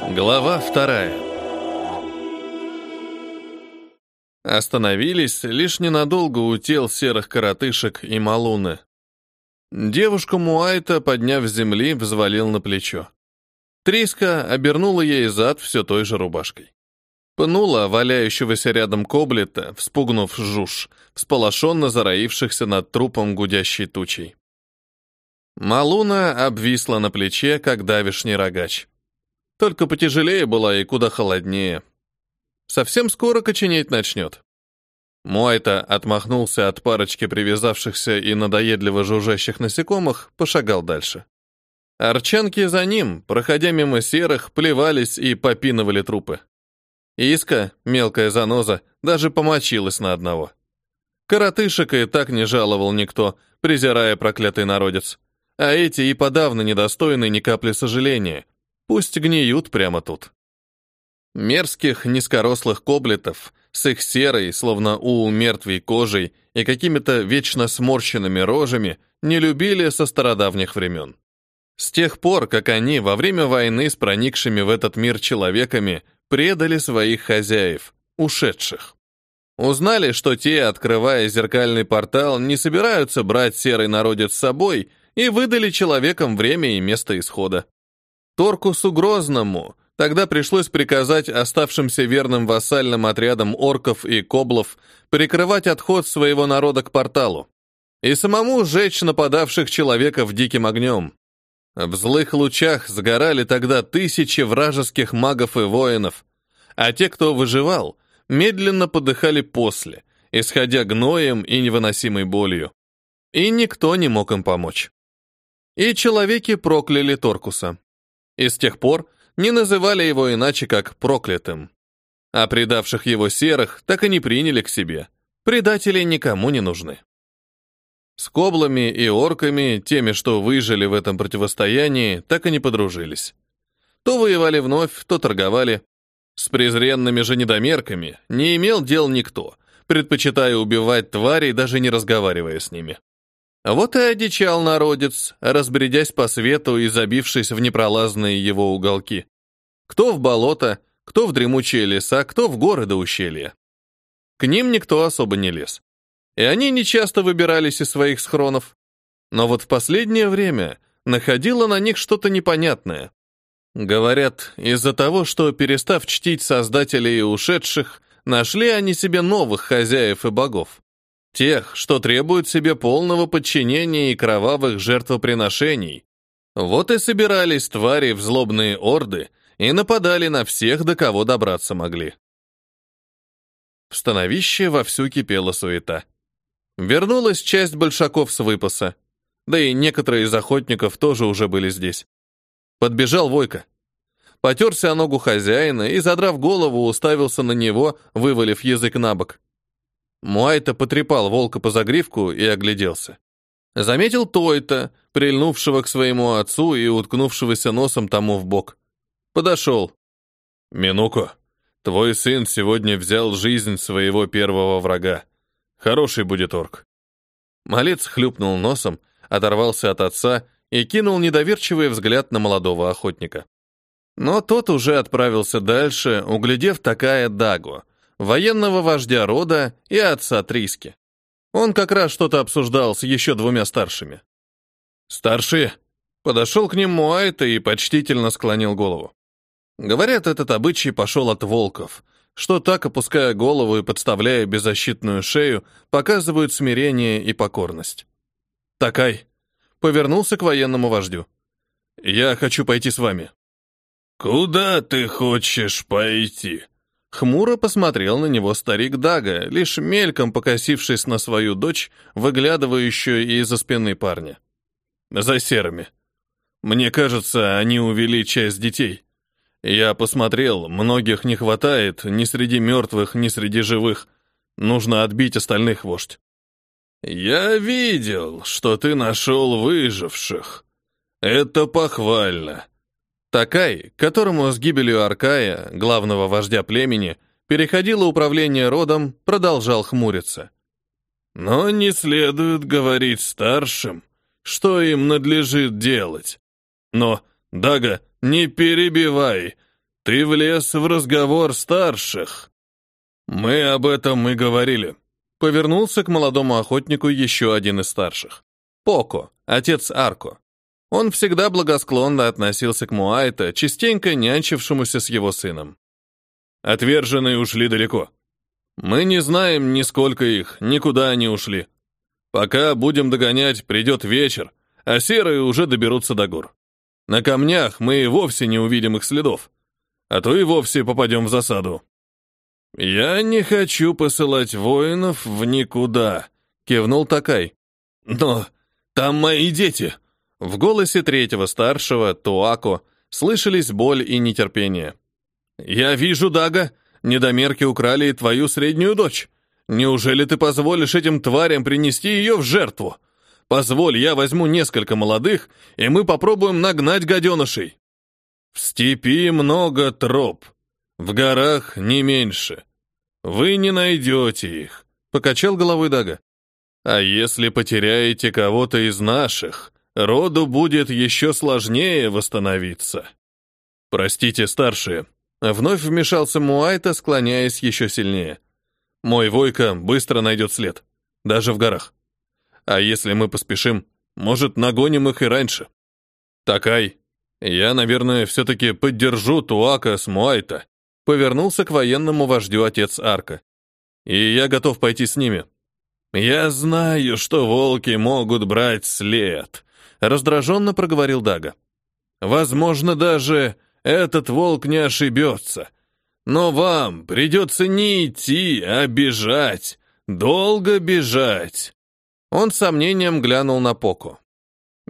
Глава вторая. Остановились лишь ненадолго у тел серых коротышек и малуны. Девушку Муайта, подняв с земли, взвалил на плечо. Триска обернула ей зад все той же рубашкой. Пнула валяющегося рядом коблета, вспугнув жуж, всполошенно зароившихся над трупом гудящей тучей. Малуна обвисла на плече, как давишний рогач. Только потяжелее была и куда холоднее. Совсем скоро коченеть начнет. Муайта отмахнулся от парочки привязавшихся и надоедливо жужжащих насекомых, пошагал дальше. Арчанки за ним, проходя мимо серых, плевались и попинывали трупы. Иска, мелкая заноза, даже помочилась на одного. Коротышек и так не жаловал никто, презирая проклятый народец. А эти и подавно недостойны ни капли сожаления, Пусть гниют прямо тут. Мерзких, низкорослых коблетов с их серой, словно у мертвей кожей и какими-то вечно сморщенными рожами не любили со стародавних времен. С тех пор, как они во время войны с проникшими в этот мир человеками предали своих хозяев, ушедших. Узнали, что те, открывая зеркальный портал, не собираются брать серый народец с собой и выдали человекам время и место исхода. Торкусу Грозному тогда пришлось приказать оставшимся верным вассальным отрядам орков и коблов прикрывать отход своего народа к порталу и самому сжечь нападавших человеков диким огнем. В злых лучах сгорали тогда тысячи вражеских магов и воинов, а те, кто выживал, медленно подыхали после, исходя гноем и невыносимой болью. И никто не мог им помочь. И человеки прокляли Торкуса и с тех пор не называли его иначе, как проклятым. А предавших его серых так и не приняли к себе. Предатели никому не нужны. С коблами и орками, теми, что выжили в этом противостоянии, так и не подружились. То воевали вновь, то торговали. С презренными же недомерками не имел дел никто, предпочитая убивать тварей, даже не разговаривая с ними. Вот и одичал народец, разбредясь по свету и забившись в непролазные его уголки. Кто в болото, кто в дремучие леса, кто в горы до ущелья. К ним никто особо не лез. И они нечасто выбирались из своих схронов. Но вот в последнее время находило на них что-то непонятное. Говорят, из-за того, что, перестав чтить создателей и ушедших, нашли они себе новых хозяев и богов. Тех, что требуют себе полного подчинения и кровавых жертвоприношений. Вот и собирались твари в злобные орды и нападали на всех, до кого добраться могли. В становище вовсю кипела суета. Вернулась часть большаков с выпаса, да и некоторые из охотников тоже уже были здесь. Подбежал Войка. Потерся о ногу хозяина и, задрав голову, уставился на него, вывалив язык на бок. Муайта потрепал волка по загривку и огляделся. Заметил Тойта, прильнувшего к своему отцу и уткнувшегося носом тому в бок. Подошел. «Минуко, твой сын сегодня взял жизнь своего первого врага. Хороший будет орк». Малец хлюпнул носом, оторвался от отца и кинул недоверчивый взгляд на молодого охотника. Но тот уже отправился дальше, углядев такая Дагу, военного вождя рода и отца Триски. Он как раз что-то обсуждал с еще двумя старшими. «Старшие!» Подошел к ним Муайта и почтительно склонил голову. Говорят, этот обычай пошел от волков, что так, опуская голову и подставляя беззащитную шею, показывают смирение и покорность. «Такай!» Повернулся к военному вождю. «Я хочу пойти с вами». «Куда ты хочешь пойти?» Хмуро посмотрел на него старик Дага, лишь мельком покосившись на свою дочь, выглядывающую из-за спины парня. «За серыми. Мне кажется, они увели часть детей. Я посмотрел, многих не хватает, ни среди мертвых, ни среди живых. Нужно отбить остальных, вождь». «Я видел, что ты нашел выживших. Это похвально. Такай, которому с гибелью Аркая, главного вождя племени, переходило управление родом, продолжал хмуриться. Но не следует говорить старшим, что им надлежит делать. Но, Дага, не перебивай. ты влез в разговор старших. Мы об этом и говорили. Повернулся к молодому охотнику еще один из старших. Поко, отец Арко. Он всегда благосклонно относился к Муайта, частенько нянчившемуся с его сыном. Отверженные ушли далеко. Мы не знаем, ни сколько их, никуда они ушли. Пока будем догонять, придет вечер, а серые уже доберутся до гор. На камнях мы и вовсе не увидим их следов, а то и вовсе попадем в засаду. Я не хочу посылать воинов в никуда, кивнул Такай. Но там мои дети. В голосе третьего старшего, Туако, слышались боль и нетерпение. «Я вижу, Дага, недомерки украли и твою среднюю дочь. Неужели ты позволишь этим тварям принести ее в жертву? Позволь, я возьму несколько молодых, и мы попробуем нагнать гаденышей. В степи много троп, в горах не меньше. Вы не найдете их», — покачал головой Дага. «А если потеряете кого-то из наших, роду будет еще сложнее восстановиться». «Простите, старшие», — вновь вмешался Муайта, склоняясь еще сильнее. «Мой Войка быстро найдет след, даже в горах. А если мы поспешим, может, нагоним их и раньше. Такай, я, наверное, все-таки поддержу Туака с Муайта», — повернулся к военному вождю отец Арка. «И я готов пойти с ними». «Я знаю, что волки могут брать след», раздраженно проговорил Дага. Возможно, даже этот волк не ошибется. Но вам придется не идти, а бежать. Долго бежать. Он с сомнением глянул на Поку.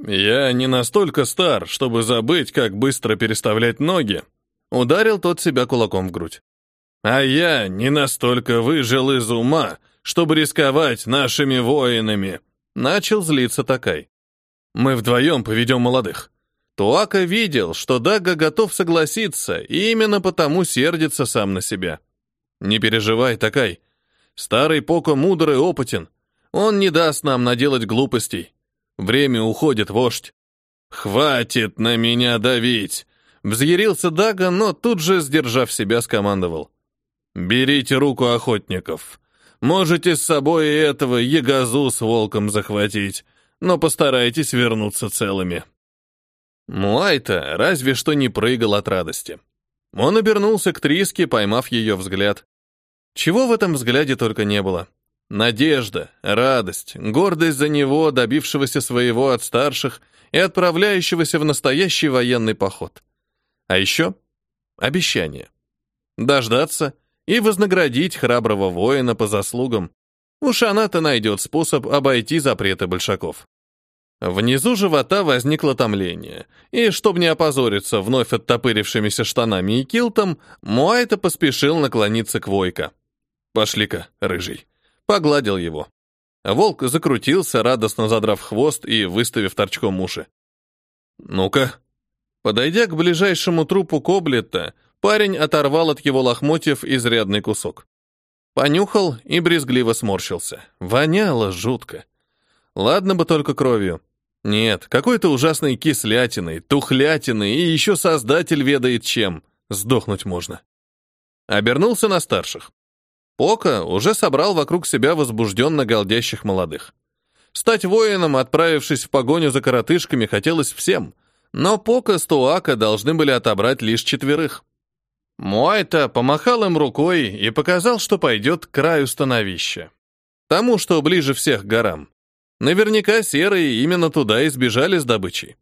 «Я не настолько стар, чтобы забыть, как быстро переставлять ноги», ударил тот себя кулаком в грудь. «А я не настолько выжил из ума, чтобы рисковать нашими воинами», начал злиться Такай. Мы вдвоем поведем молодых». Туака видел, что Дага готов согласиться, и именно потому сердится сам на себя. «Не переживай, Такай. Старый Поко мудр и опытен. Он не даст нам наделать глупостей. Время уходит, вождь». «Хватит на меня давить!» Взъярился Дага, но тут же, сдержав себя, скомандовал. «Берите руку охотников. Можете с собой и этого ягозу с волком захватить но постарайтесь вернуться целыми». Муайта разве что не прыгал от радости. Он обернулся к Триске, поймав ее взгляд. Чего в этом взгляде только не было. Надежда, радость, гордость за него, добившегося своего от старших и отправляющегося в настоящий военный поход. А еще обещание. Дождаться и вознаградить храброго воина по заслугам, Уж она-то найдет способ обойти запреты большаков. Внизу живота возникло томление, и, чтобы не опозориться вновь оттопырившимися штанами и килтом, Муайта поспешил наклониться к Войка. «Пошли-ка, рыжий». Погладил его. Волк закрутился, радостно задрав хвост и выставив торчком уши. «Ну-ка». Подойдя к ближайшему трупу Коблета, парень оторвал от его лохмотьев изрядный кусок. Понюхал и брезгливо сморщился. Воняло жутко. Ладно бы только кровью. Нет, какой-то ужасной кислятиной, тухлятиной и еще создатель ведает чем. Сдохнуть можно. Обернулся на старших. Пока уже собрал вокруг себя возбужденно галдящих молодых. Стать воином, отправившись в погоню за коротышками, хотелось всем, но Пока с Туака должны были отобрать лишь четверых. Муайта помахал им рукой и показал, что пойдет к краю становища. Тому, что ближе всех к горам. Наверняка серые именно туда и сбежали с добычей.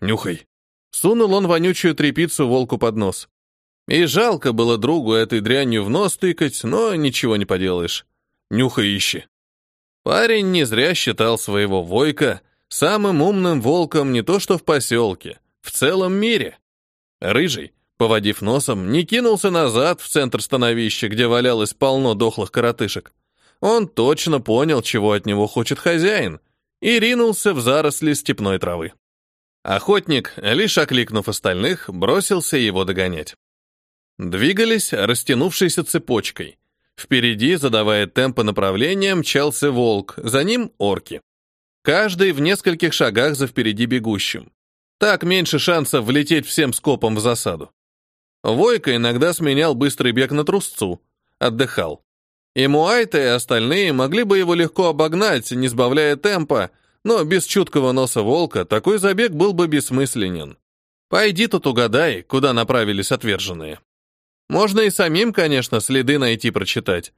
«Нюхай!» Сунул он вонючую трепицу волку под нос. И жалко было другу этой дрянью в нос тыкать, но ничего не поделаешь. Нюхай ищи. Парень не зря считал своего Войка самым умным волком не то что в поселке, в целом мире. Рыжий, Поводив носом, не кинулся назад в центр становища, где валялось полно дохлых коротышек. Он точно понял, чего от него хочет хозяин, и ринулся в заросли степной травы. Охотник, лишь окликнув остальных, бросился его догонять. Двигались растянувшейся цепочкой. Впереди, задавая темпы направления, мчался волк, за ним орки. Каждый в нескольких шагах за впереди бегущим. Так меньше шансов влететь всем скопом в засаду. Войка иногда сменял быстрый бег на трусцу, отдыхал. И Муайта, и остальные могли бы его легко обогнать, не сбавляя темпа, но без чуткого носа волка такой забег был бы бессмысленен. Пойди тут угадай, куда направились отверженные. Можно и самим, конечно, следы найти прочитать.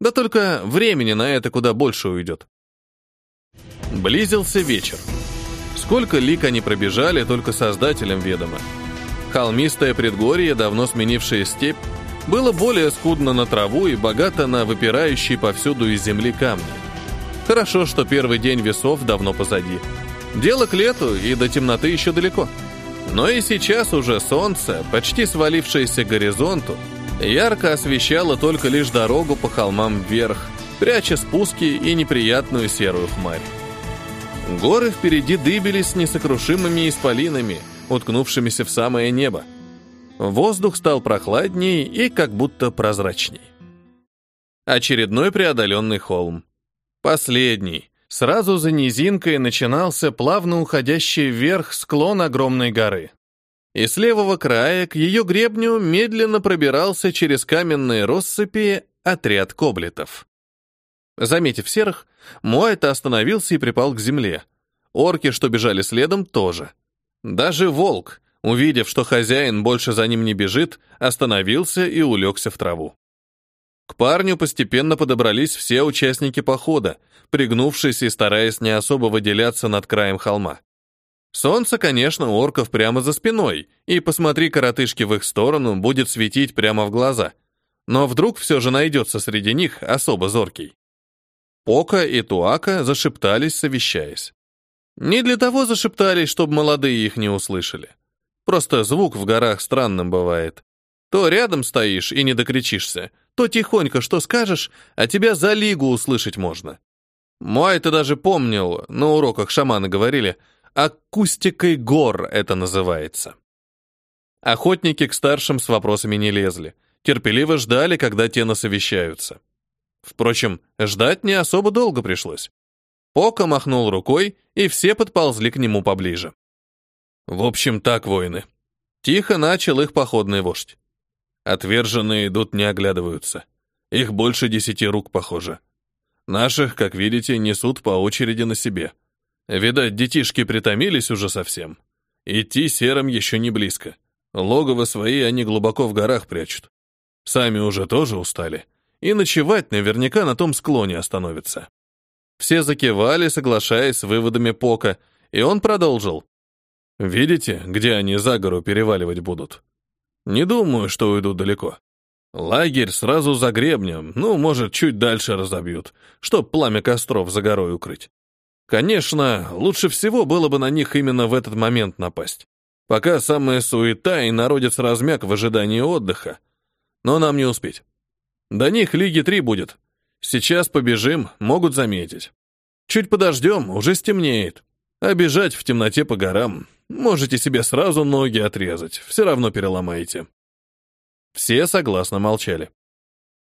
Да только времени на это куда больше уйдет. Близился вечер. Сколько лик они пробежали, только создателям ведомо. Холмистое предгорье, давно сменившее степь, было более скудно на траву и богато на выпирающие повсюду из земли камни. Хорошо, что первый день весов давно позади. Дело к лету, и до темноты еще далеко. Но и сейчас уже солнце, почти свалившееся к горизонту, ярко освещало только лишь дорогу по холмам вверх, пряча спуски и неприятную серую хмарь. Горы впереди дыбились несокрушимыми исполинами, уткнувшимися в самое небо. Воздух стал прохладнее и как будто прозрачней. Очередной преодоленный холм. Последний. Сразу за низинкой начинался плавно уходящий вверх склон огромной горы. И с левого края к ее гребню медленно пробирался через каменные россыпи отряд коблетов. Заметив серых, Муайта остановился и припал к земле. Орки, что бежали следом, тоже. Даже волк, увидев, что хозяин больше за ним не бежит, остановился и улегся в траву. К парню постепенно подобрались все участники похода, пригнувшись и стараясь не особо выделяться над краем холма. Солнце, конечно, у орков прямо за спиной, и посмотри коротышки в их сторону, будет светить прямо в глаза. Но вдруг все же найдется среди них особо зоркий. Пока и Туака зашептались, совещаясь. Не для того зашептались, чтобы молодые их не услышали. Просто звук в горах странным бывает. То рядом стоишь и не докричишься, то тихонько что скажешь, а тебя за лигу услышать можно. Мой ты даже помнил, на уроках шаманы говорили, акустикой гор это называется. Охотники к старшим с вопросами не лезли, терпеливо ждали, когда те насовещаются. Впрочем, ждать не особо долго пришлось. Пока махнул рукой, и все подползли к нему поближе. В общем, так, воины. Тихо начал их походный вождь. Отверженные идут, не оглядываются. Их больше десяти рук, похоже. Наших, как видите, несут по очереди на себе. Видать, детишки притомились уже совсем. Идти серым еще не близко. Логово свои они глубоко в горах прячут. Сами уже тоже устали. И ночевать наверняка на том склоне остановятся. Все закивали, соглашаясь с выводами Пока, и он продолжил. «Видите, где они за гору переваливать будут? Не думаю, что уйдут далеко. Лагерь сразу за гребнем, ну, может, чуть дальше разобьют, чтоб пламя костров за горой укрыть. Конечно, лучше всего было бы на них именно в этот момент напасть. Пока самая суета и народец размяк в ожидании отдыха. Но нам не успеть. До них Лиги 3 будет, Сейчас побежим, могут заметить. Чуть подождем, уже стемнеет. А в темноте по горам можете себе сразу ноги отрезать, все равно переломаете. Все согласно молчали.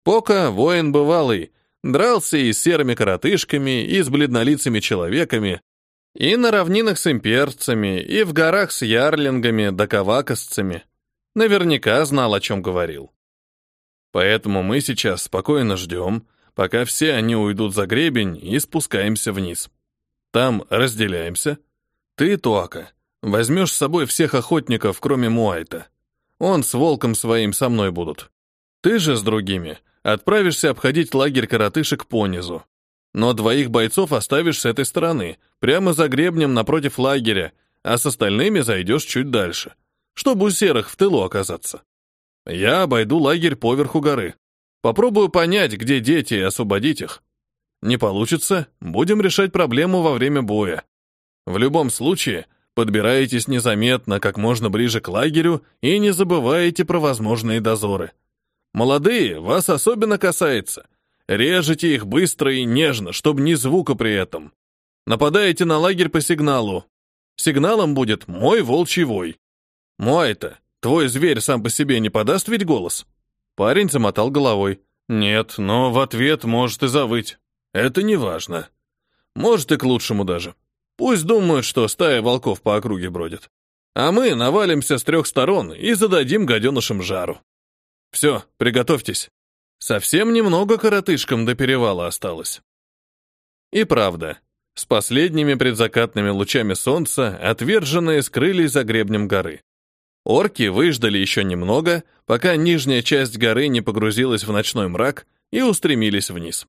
Пока воин бывалый, дрался и с серыми коротышками, и с бледнолицами человеками, и на равнинах с имперцами, и в горах с ярлингами да ковакосцами. Наверняка знал, о чем говорил. Поэтому мы сейчас спокойно ждем, пока все они уйдут за гребень и спускаемся вниз. Там разделяемся. Ты, Туака, возьмешь с собой всех охотников, кроме Муайта. Он с волком своим со мной будут. Ты же с другими отправишься обходить лагерь коротышек понизу. Но двоих бойцов оставишь с этой стороны, прямо за гребнем напротив лагеря, а с остальными зайдешь чуть дальше, чтобы у серых в тылу оказаться. Я обойду лагерь поверху горы. Попробую понять, где дети, и освободить их. Не получится, будем решать проблему во время боя. В любом случае, подбираетесь незаметно, как можно ближе к лагерю и не забывайте про возможные дозоры. Молодые, вас особенно касается. Режете их быстро и нежно, чтобы ни звука при этом. Нападаете на лагерь по сигналу. Сигналом будет мой волчий вой. Мой-то, твой зверь сам по себе не подаст ведь голос? Парень замотал головой. «Нет, но в ответ может и завыть. Это не важно. Может и к лучшему даже. Пусть думают, что стая волков по округе бродит. а мы навалимся с трех сторон и зададим гаденышам жару. Все, приготовьтесь. Совсем немного коротышкам до перевала осталось. И правда, с последними предзакатными лучами солнца отверженные скрылись за гребнем горы. Орки выждали еще немного, пока нижняя часть горы не погрузилась в ночной мрак, и устремились вниз.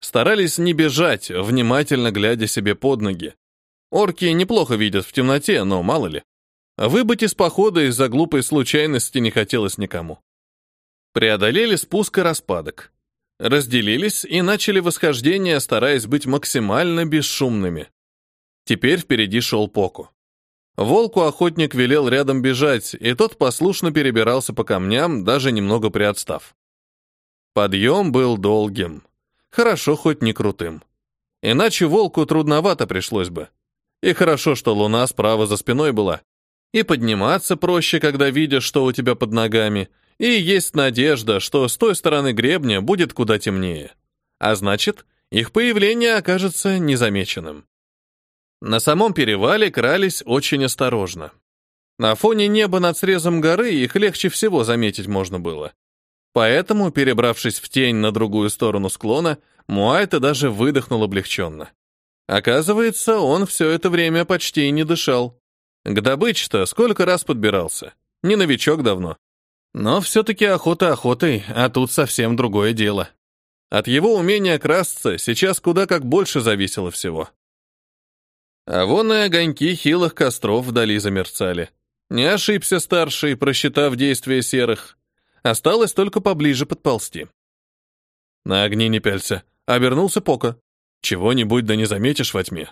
Старались не бежать, внимательно глядя себе под ноги. Орки неплохо видят в темноте, но мало ли. Выбыть из похода из-за глупой случайности не хотелось никому. Преодолели спуск и распадок. Разделились и начали восхождение, стараясь быть максимально бесшумными. Теперь впереди шел Поку. Волку охотник велел рядом бежать, и тот послушно перебирался по камням, даже немного приотстав. Подъем был долгим. Хорошо хоть не крутым. Иначе волку трудновато пришлось бы. И хорошо, что луна справа за спиной была. И подниматься проще, когда видишь, что у тебя под ногами, и есть надежда, что с той стороны гребня будет куда темнее. А значит, их появление окажется незамеченным. На самом перевале крались очень осторожно. На фоне неба над срезом горы их легче всего заметить можно было. Поэтому, перебравшись в тень на другую сторону склона, Муайта даже выдохнул облегченно. Оказывается, он все это время почти не дышал. К добыче-то сколько раз подбирался. Не новичок давно. Но все-таки охота охотой, а тут совсем другое дело. От его умения красться сейчас куда как больше зависело всего. А вон и огоньки хилых костров вдали замерцали. Не ошибся старший, просчитав действия серых. Осталось только поближе подползти. На огни не пялься. Обернулся Пока. Чего-нибудь да не заметишь во тьме.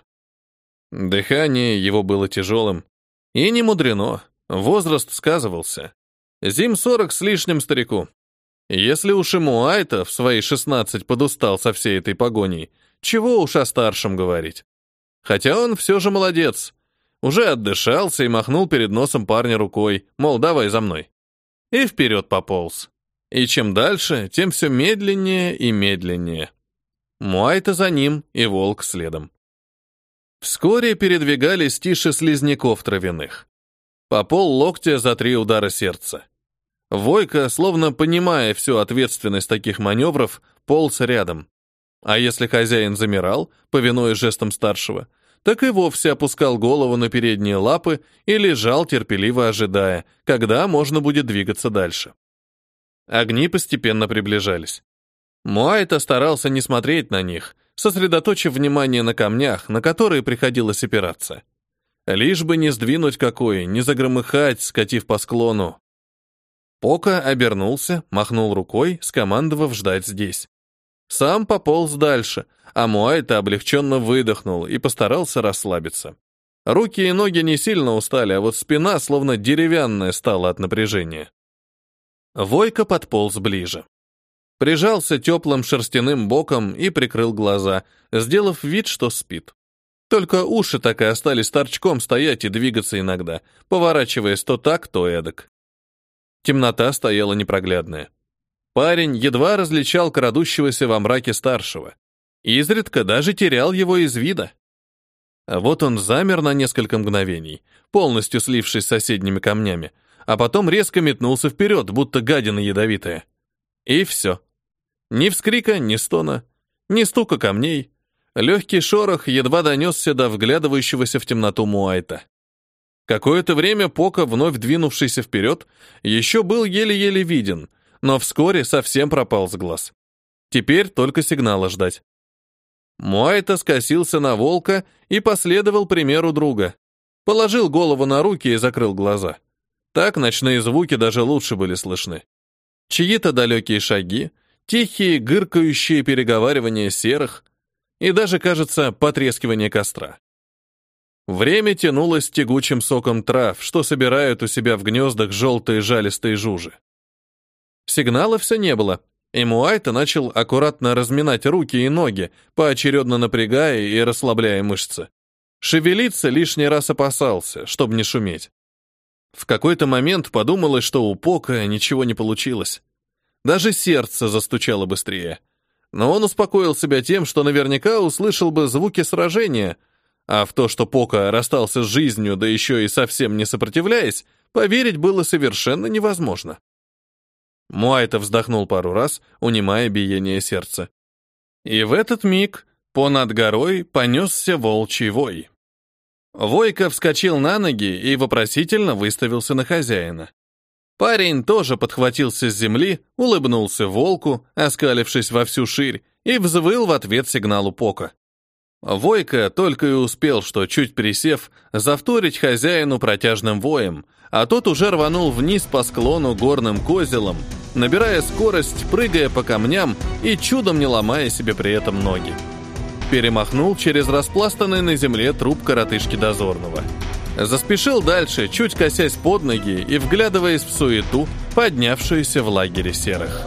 Дыхание его было тяжелым. И не мудрено. Возраст сказывался. Зим сорок с лишним старику. Если уж ему Айта в свои шестнадцать подустал со всей этой погоней, чего уж о старшем говорить. Хотя он все же молодец. Уже отдышался и махнул перед носом парня рукой, мол, давай за мной. И вперед пополз. И чем дальше, тем все медленнее и медленнее. Муайта за ним и волк следом. Вскоре передвигались тише слизняков травяных. По пол локтя за три удара сердца. Войка, словно понимая всю ответственность таких маневров, полз рядом. А если хозяин замирал, повинуясь жестом старшего, так и вовсе опускал голову на передние лапы и лежал, терпеливо ожидая, когда можно будет двигаться дальше. Огни постепенно приближались. Муайта старался не смотреть на них, сосредоточив внимание на камнях, на которые приходилось опираться. Лишь бы не сдвинуть какой, не загромыхать, скатив по склону. Пока обернулся, махнул рукой, скомандовав ждать здесь. Сам пополз дальше, а Муайта облегченно выдохнул и постарался расслабиться. Руки и ноги не сильно устали, а вот спина словно деревянная стала от напряжения. Войка подполз ближе. Прижался теплым шерстяным боком и прикрыл глаза, сделав вид, что спит. Только уши так и остались торчком стоять и двигаться иногда, поворачиваясь то так, то эдак. Темнота стояла непроглядная. Парень едва различал крадущегося во мраке старшего. Изредка даже терял его из вида. А вот он замер на несколько мгновений, полностью слившись с соседними камнями, а потом резко метнулся вперед, будто гадина ядовитая. И все. Ни вскрика, ни стона, ни стука камней, Легкий шорох едва донесся до вглядывающегося в темноту Муайта. Какое-то время Пока, вновь двинувшийся вперед, еще был еле-еле виден, но вскоре совсем пропал с глаз. Теперь только сигнала ждать. Муайта скосился на волка и последовал примеру друга. Положил голову на руки и закрыл глаза. Так ночные звуки даже лучше были слышны. Чьи-то далекие шаги, тихие гыркающие переговаривания серых, и даже, кажется, потрескивание костра. Время тянулось тягучим соком трав, что собирают у себя в гнездах желтые жалистые жужи. Сигнала все не было, и Муайта начал аккуратно разминать руки и ноги, поочередно напрягая и расслабляя мышцы. Шевелиться лишний раз опасался, чтобы не шуметь. В какой-то момент подумалось, что у Пока ничего не получилось. Даже сердце застучало быстрее но он успокоил себя тем, что наверняка услышал бы звуки сражения, А в то, что Пока расстался с жизнью, да еще и совсем не сопротивляясь, поверить было совершенно невозможно. Муайта вздохнул пару раз, унимая биение сердца. И в этот миг понад горой понесся волчий вой. Войка вскочил на ноги и вопросительно выставился на хозяина. Парень тоже подхватился с земли, улыбнулся волку, оскалившись во всю ширь, и взвыл в ответ сигналу Пока. Войка только и успел, что, чуть присев, завторить хозяину протяжным воем, а тот уже рванул вниз по склону горным козелом, набирая скорость, прыгая по камням и чудом не ломая себе при этом ноги. Перемахнул через распластанный на земле труп коротышки дозорного. Заспешил дальше, чуть косясь под ноги и вглядываясь в суету, поднявшуюся в лагере серых.